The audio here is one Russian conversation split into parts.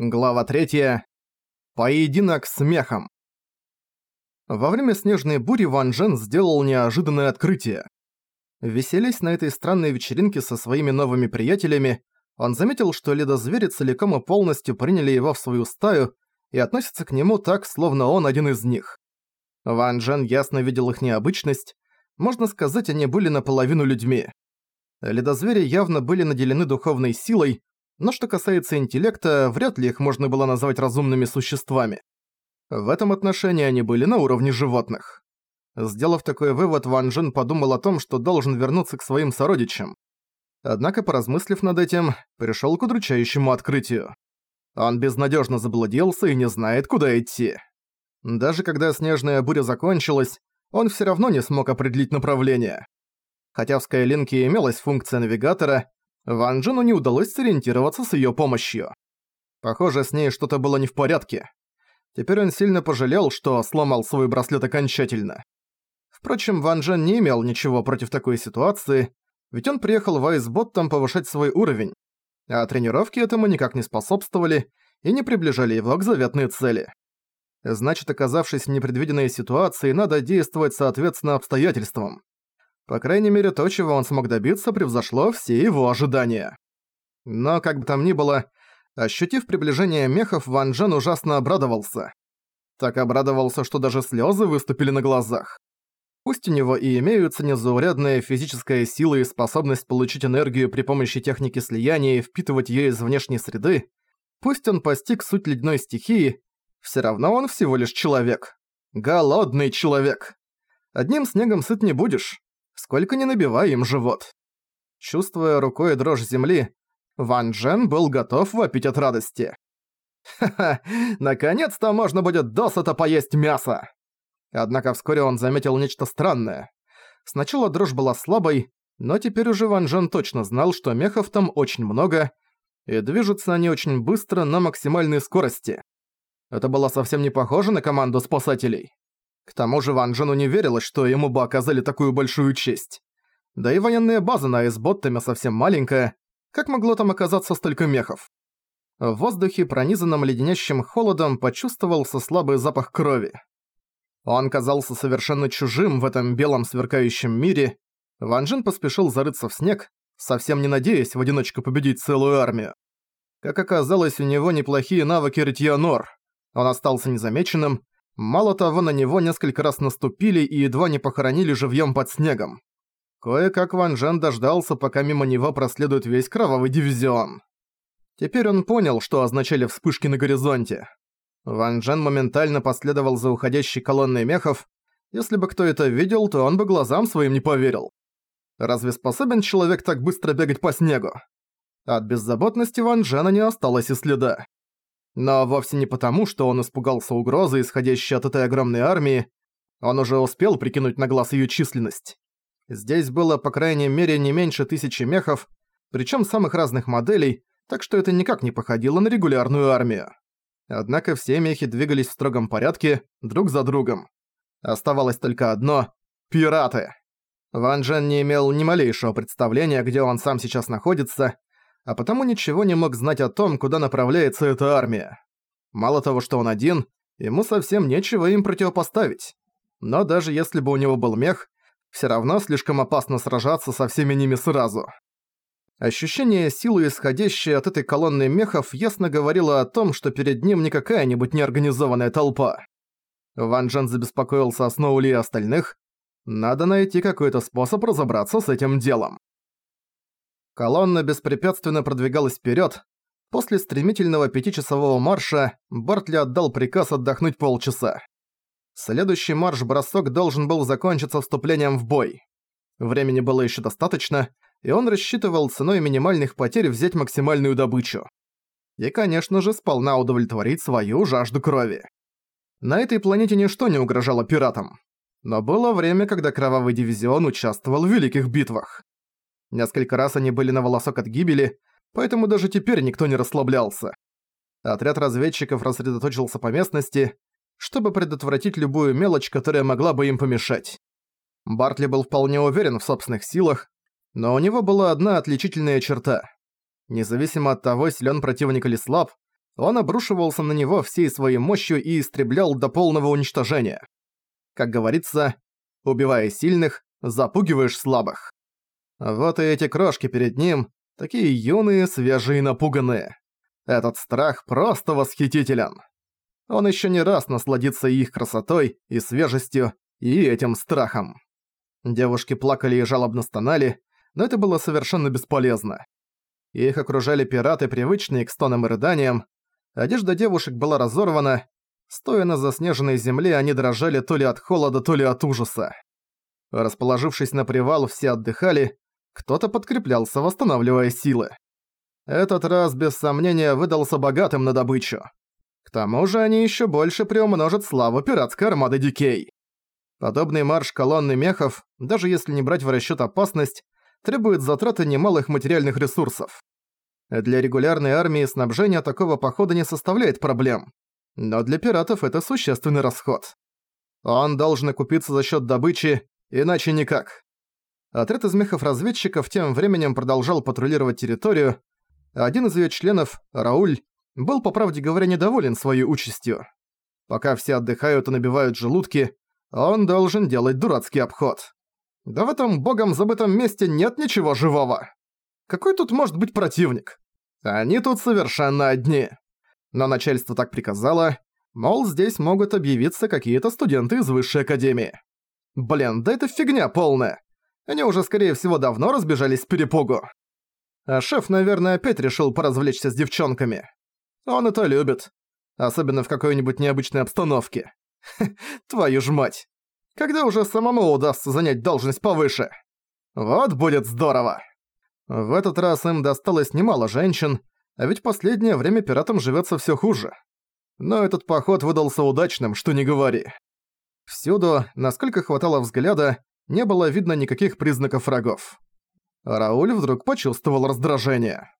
Глава 3. Поединок с мехом. Во время снежной бури Ван Джен сделал неожиданное открытие. Веселясь на этой странной вечеринке со своими новыми приятелями, он заметил, что ледозвери целиком и полностью приняли его в свою стаю и относятся к нему так, словно он один из них. Ван Джен ясно видел их необычность, можно сказать, они были наполовину людьми. Ледозвери явно были наделены духовной силой, но что касается интеллекта, вряд ли их можно было назвать разумными существами. В этом отношении они были на уровне животных. Сделав такой вывод, Ван Джен подумал о том, что должен вернуться к своим сородичам. Однако, поразмыслив над этим, пришёл к удручающему открытию. Он безнадёжно заблудился и не знает, куда идти. Даже когда снежная буря закончилась, он всё равно не смог определить направление. Хотя в Скайлинке имелась функция навигатора, Ван Джену не удалось сориентироваться с её помощью. Похоже, с ней что-то было не в порядке. Теперь он сильно пожалел, что сломал свой браслет окончательно. Впрочем, Ван Джен не имел ничего против такой ситуации, ведь он приехал в Айсботтом повышать свой уровень, а тренировки этому никак не способствовали и не приближали его к заветной цели. Значит, оказавшись в непредвиденной ситуации, надо действовать соответственно обстоятельствам. По крайней мере, то, чего он смог добиться, превзошло все его ожидания. Но, как бы там ни было, ощутив приближение мехов, Ван Джен ужасно обрадовался. Так обрадовался, что даже слезы выступили на глазах. Пусть у него и имеются незаурядная физическая сила и способность получить энергию при помощи техники слияния и впитывать её из внешней среды, пусть он постиг суть ледяной стихии, всё равно он всего лишь человек. Голодный человек. Одним снегом сыт не будешь сколько не набивай им живот. Чувствуя рукой дрожь земли, Ван Джен был готов вопить от радости. «Ха-ха, наконец-то можно будет досыта поесть мясо!» Однако вскоре он заметил нечто странное. Сначала дрожь была слабой, но теперь уже Ван Джен точно знал, что мехов там очень много, и движутся они очень быстро на максимальной скорости. Это было совсем не похоже на команду спасателей. К тому же Ван Джену не верилось, что ему бы оказали такую большую честь. Да и военная база на Эсботтами совсем маленькая. Как могло там оказаться столько мехов? В воздухе, пронизанном леденящим холодом, почувствовался слабый запах крови. Он казался совершенно чужим в этом белом сверкающем мире. Ван Джен поспешил зарыться в снег, совсем не надеясь в одиночку победить целую армию. Как оказалось, у него неплохие навыки ритья нор. Он остался незамеченным, Мало того, на него несколько раз наступили и едва не похоронили живьем под снегом. Кое-как Ван Джен дождался, пока мимо него проследует весь кровавый дивизион. Теперь он понял, что означали вспышки на горизонте. Ван Джен моментально последовал за уходящей колонной мехов. Если бы кто это видел, то он бы глазам своим не поверил. Разве способен человек так быстро бегать по снегу? От беззаботности Ван Джена не осталось и следа. Но вовсе не потому, что он испугался угрозы, исходящей от этой огромной армии, он уже успел прикинуть на глаз её численность. Здесь было, по крайней мере, не меньше тысячи мехов, причём самых разных моделей, так что это никак не походило на регулярную армию. Однако все мехи двигались в строгом порядке, друг за другом. Оставалось только одно — пираты. Ван Джен не имел ни малейшего представления, где он сам сейчас находится, а потому ничего не мог знать о том, куда направляется эта армия. Мало того, что он один, ему совсем нечего им противопоставить. Но даже если бы у него был мех, все равно слишком опасно сражаться со всеми ними сразу. Ощущение силы, исходящее от этой колонны мехов, ясно говорило о том, что перед ним не какая-нибудь неорганизованная толпа. Ван Джен забеспокоился о Сноули и остальных. Надо найти какой-то способ разобраться с этим делом. Колонна беспрепятственно продвигалась вперед. После стремительного пятичасового марша Бартли отдал приказ отдохнуть полчаса. Следующий марш-бросок должен был закончиться вступлением в бой. Времени было еще достаточно, и он рассчитывал ценой минимальных потерь взять максимальную добычу. И, конечно же, сполна удовлетворить свою жажду крови. На этой планете ничто не угрожало пиратам. Но было время, когда Кровавый Дивизион участвовал в великих битвах. Несколько раз они были на волосок от гибели, поэтому даже теперь никто не расслаблялся. Отряд разведчиков рассредоточился по местности, чтобы предотвратить любую мелочь, которая могла бы им помешать. Бартли был вполне уверен в собственных силах, но у него была одна отличительная черта. Независимо от того, силен противник или слаб, он обрушивался на него всей своей мощью и истреблял до полного уничтожения. Как говорится, убивая сильных, запугиваешь слабых. Вот и эти крошки перед ним, такие юные, свежие и напуганные. Этот страх просто восхитителен. Он еще не раз насладится их красотой, и свежестью, и этим страхом. Девушки плакали и жалобно стонали, но это было совершенно бесполезно. Их окружали пираты, привычные к стонам и рыданиям. Одежда девушек была разорвана. Стоя на заснеженной земле, они дрожали то ли от холода, то ли от ужаса. Расположившись на привал, все отдыхали, кто-то подкреплялся, восстанавливая силы. Этот раз, без сомнения, выдался богатым на добычу. К тому же они еще больше приумножат славу пиратской армады Дикей. Подобный марш колонны мехов, даже если не брать в расчет опасность, требует затраты немалых материальных ресурсов. Для регулярной армии снабжение такого похода не составляет проблем, но для пиратов это существенный расход. Он должен окупиться за счет добычи, иначе никак. Отряд из мехов-разведчиков тем временем продолжал патрулировать территорию, один из ее членов, Рауль, был, по правде говоря, недоволен своей участью. Пока все отдыхают и набивают желудки, он должен делать дурацкий обход. Да в этом богом забытом месте нет ничего живого. Какой тут может быть противник? Они тут совершенно одни. Но начальство так приказало, мол, здесь могут объявиться какие-то студенты из высшей академии. Блин, да это фигня полная. Они уже, скорее всего, давно разбежались с перепугу. А шеф, наверное, опять решил поразвлечься с девчонками. Он это любит. Особенно в какой-нибудь необычной обстановке. Твою ж мать. Когда уже самому удастся занять должность повыше? Вот будет здорово. В этот раз им досталось немало женщин, а ведь последнее время пиратам живется все хуже. Но этот поход выдался удачным, что не говори. Всюду, насколько хватало взгляда, не было видно никаких признаков врагов. Рауль вдруг почувствовал раздражение.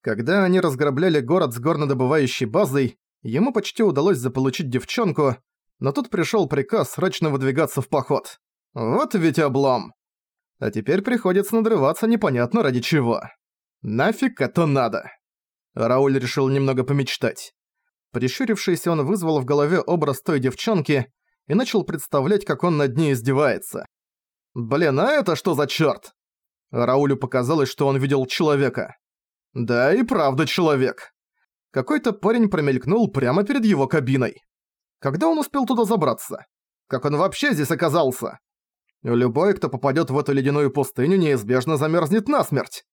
Когда они разграбляли город с горнодобывающей базой, ему почти удалось заполучить девчонку, но тут пришёл приказ срочно выдвигаться в поход. Вот ведь облом. А теперь приходится надрываться непонятно ради чего. Нафиг это надо? Рауль решил немного помечтать. Прищурившись, он вызвал в голове образ той девчонки и начал представлять, как он над ней издевается. Блин, а это что за чёрт? Раулю показалось, что он видел человека. Да и правда человек. Какой-то парень промелькнул прямо перед его кабиной. Когда он успел туда забраться? Как он вообще здесь оказался? Любой, кто попадет в эту ледяную пустыню, неизбежно замерзнет насмерть.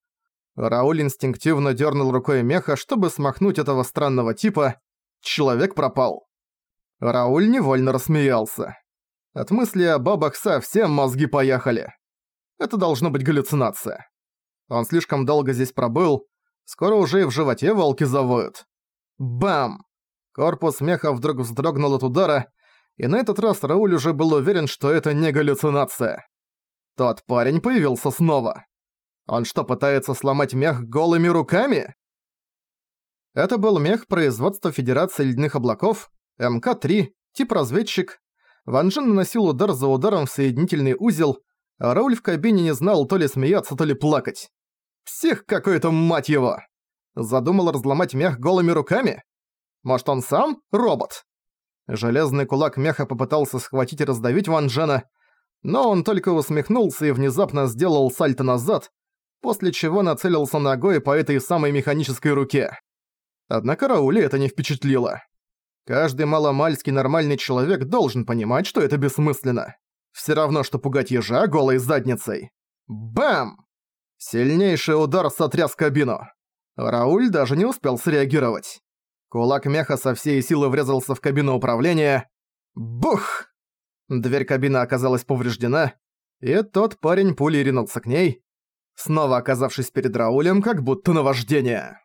Рауль инстинктивно дернул рукой меха, чтобы смахнуть этого странного типа. Человек пропал. Рауль невольно рассмеялся. От мысли о бабах совсем мозги поехали. Это должно быть галлюцинация. Он слишком долго здесь пробыл, скоро уже и в животе волки завоют. Бам! Корпус меха вдруг вздрогнул от удара, и на этот раз Рауль уже был уверен, что это не галлюцинация. Тот парень появился снова. Он что, пытается сломать мех голыми руками? Это был мех производства Федерации Ледяных Облаков, МК-3, тип разведчик. Ван Джен наносил удар за ударом в соединительный узел, а Рауль в кабине не знал то ли смеяться, то ли плакать. Псих какой-то, мать его! Задумал разломать мех голыми руками? Может, он сам робот? Железный кулак меха попытался схватить и раздавить Ван Джена, но он только усмехнулся и внезапно сделал сальто назад, после чего нацелился ногой по этой самой механической руке. Однако Раули это не впечатлило. Каждый маломальский нормальный человек должен понимать, что это бессмысленно. Все равно, что пугать ежа голой задницей. Бам! Сильнейший удар сотряс кабину. Рауль даже не успел среагировать. Кулак меха со всей силы врезался в кабину управления. Бух! Дверь кабины оказалась повреждена, и тот парень пулей ринулся к ней, снова оказавшись перед Раулем как будто наваждение.